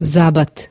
زعبت